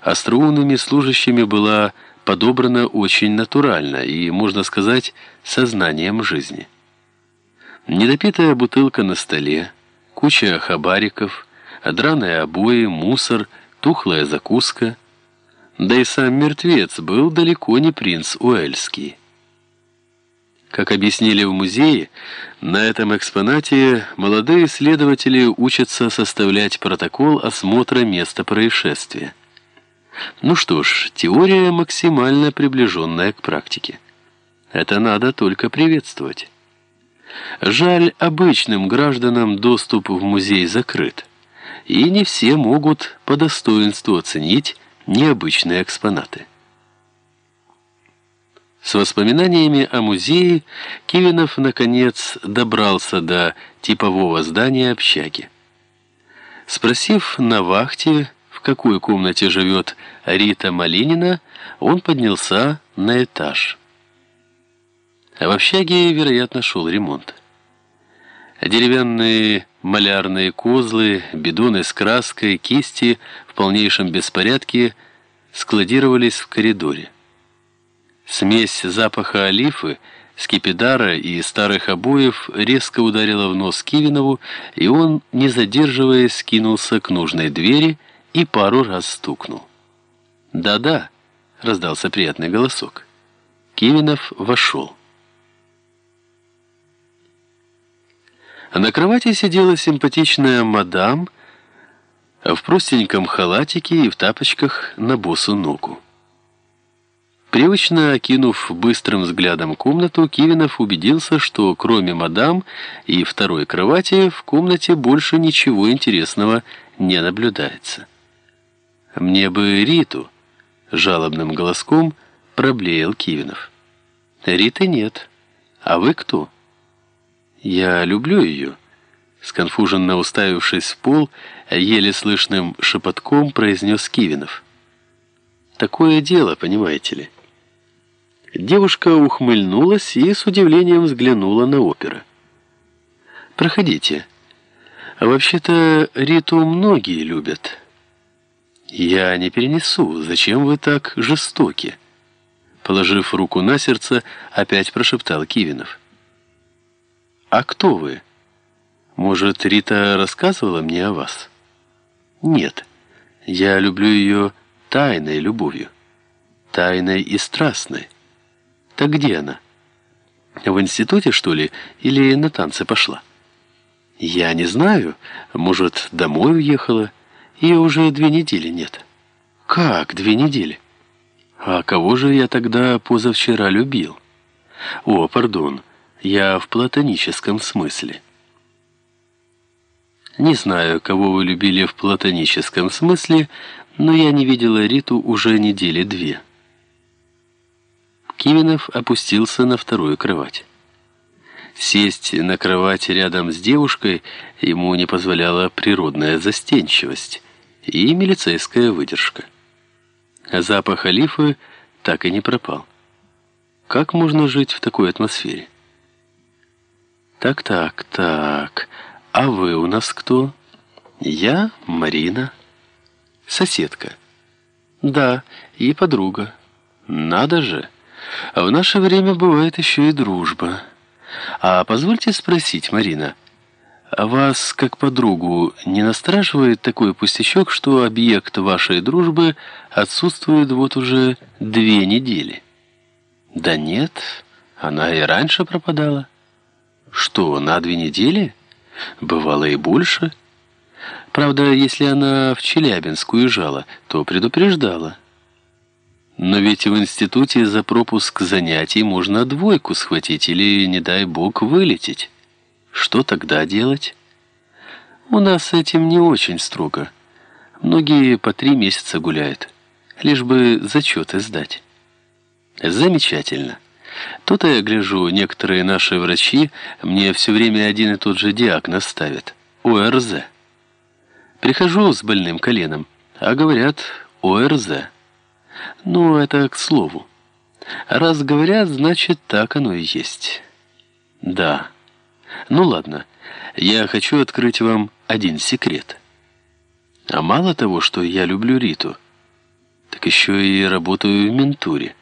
остроумными служащими была подобрана очень натурально и, можно сказать, сознанием жизни. Недопитая бутылка на столе, куча хабариков, драные обои, мусор, тухлая закуска. Да и сам мертвец был далеко не принц Уэльский. Как объяснили в музее, на этом экспонате молодые исследователи учатся составлять протокол осмотра места происшествия. Ну что ж, теория максимально приближенная к практике. Это надо только приветствовать. Жаль, обычным гражданам доступ в музей закрыт, и не все могут по достоинству оценить необычные экспонаты. С воспоминаниями о музее Кивинов, наконец, добрался до типового здания общаги. Спросив на вахте, какой комнате живет Рита Малинина, он поднялся на этаж. А в общаге, вероятно, шел ремонт. Деревянные малярные козлы, бидоны с краской, кисти в полнейшем беспорядке складировались в коридоре. Смесь запаха олифы, скипидара и старых обоев резко ударила в нос Кивинову, и он, не задерживаясь, скинулся к нужной двери и пару раз стукнул. «Да-да», — раздался приятный голосок. Кивинов вошел. На кровати сидела симпатичная мадам в простеньком халатике и в тапочках на босу ногу. Привычно окинув быстрым взглядом комнату, Кивинов убедился, что кроме мадам и второй кровати в комнате больше ничего интересного не наблюдается. «Мне бы Риту», — жалобным голоском проблеял Кивинов. «Риты нет. А вы кто?» «Я люблю ее», — сконфуженно уставившись в пол, еле слышным шепотком произнес Кивинов. «Такое дело, понимаете ли». Девушка ухмыльнулась и с удивлением взглянула на опера. «Проходите. А вообще-то Риту многие любят». «Я не перенесу. Зачем вы так жестоки?» Положив руку на сердце, опять прошептал Кивинов. «А кто вы? Может, Рита рассказывала мне о вас?» «Нет. Я люблю ее тайной любовью. Тайной и страстной». Так где она? В институте, что ли, или на танцы пошла? Я не знаю. Может, домой уехала? Ее уже две недели нет. Как две недели? А кого же я тогда позавчера любил? О, пардон, я в платоническом смысле. Не знаю, кого вы любили в платоническом смысле, но я не видела Риту уже недели две. Кивинов опустился на вторую кровать. Сесть на кровати рядом с девушкой ему не позволяла природная застенчивость и милицейская выдержка. Запах олифы так и не пропал. Как можно жить в такой атмосфере? Так, так, так. А вы у нас кто? Я Марина. Соседка. Да, и подруга. Надо же. А в наше время бывает еще и дружба. А позвольте спросить, Марина, а вас, как подругу, не настораживает такой пустячок, что объект вашей дружбы отсутствует вот уже две недели? Да нет, она и раньше пропадала. Что, на две недели? Бывало и больше. Правда, если она в Челябинск уезжала, то предупреждала. Но ведь в институте за пропуск занятий можно двойку схватить или, не дай бог, вылететь. Что тогда делать? У нас с этим не очень строго. Многие по три месяца гуляют, лишь бы зачеты сдать. Замечательно. Тут я гляжу, некоторые наши врачи мне все время один и тот же диагноз ставят. ОРЗ. Прихожу с больным коленом, а говорят ОРЗ. Ну, это к слову. Раз говорят, значит, так оно и есть. Да. Ну, ладно. Я хочу открыть вам один секрет. А мало того, что я люблю Риту, Так еще и работаю в ментуре.